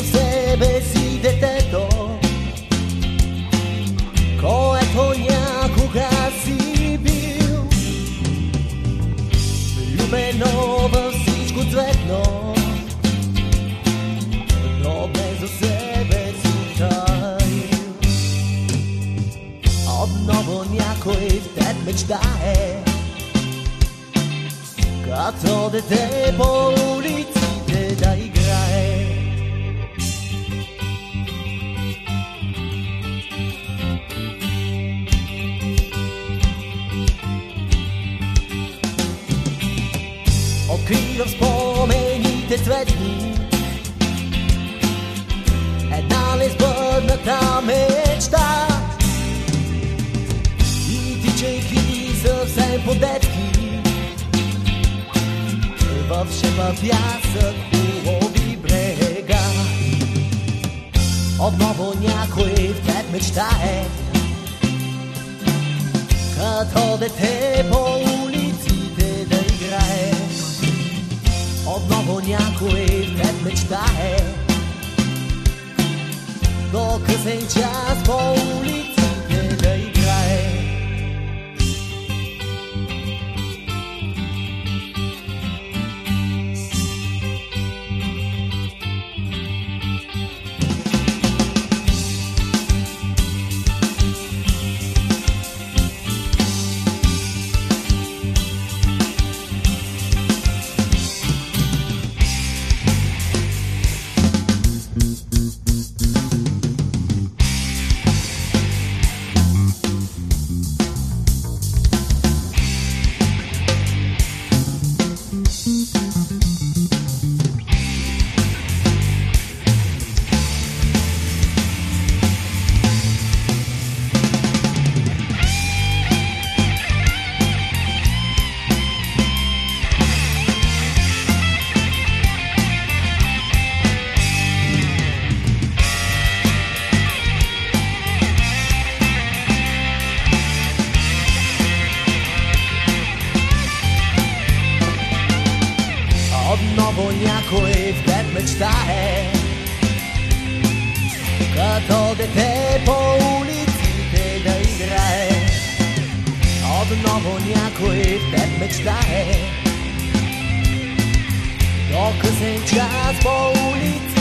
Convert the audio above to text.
в себе си детето, което някога си бил. Любено във всичко цветно, но без за себе си таил. Отново някой в теб мечтае, като дете по улиците Открива спомените цветни. Една несбъдната мечта. И тичайки съвсем по-детски В шепа пясък улови брега. Отново някой в теб мечтае. Като дете по Отново някой в теб мечтае До късен час по улиците Отново някой в теб мечтае. Като дете по улиците да играе. Отново някой в теб мечтае. До късен час по улиците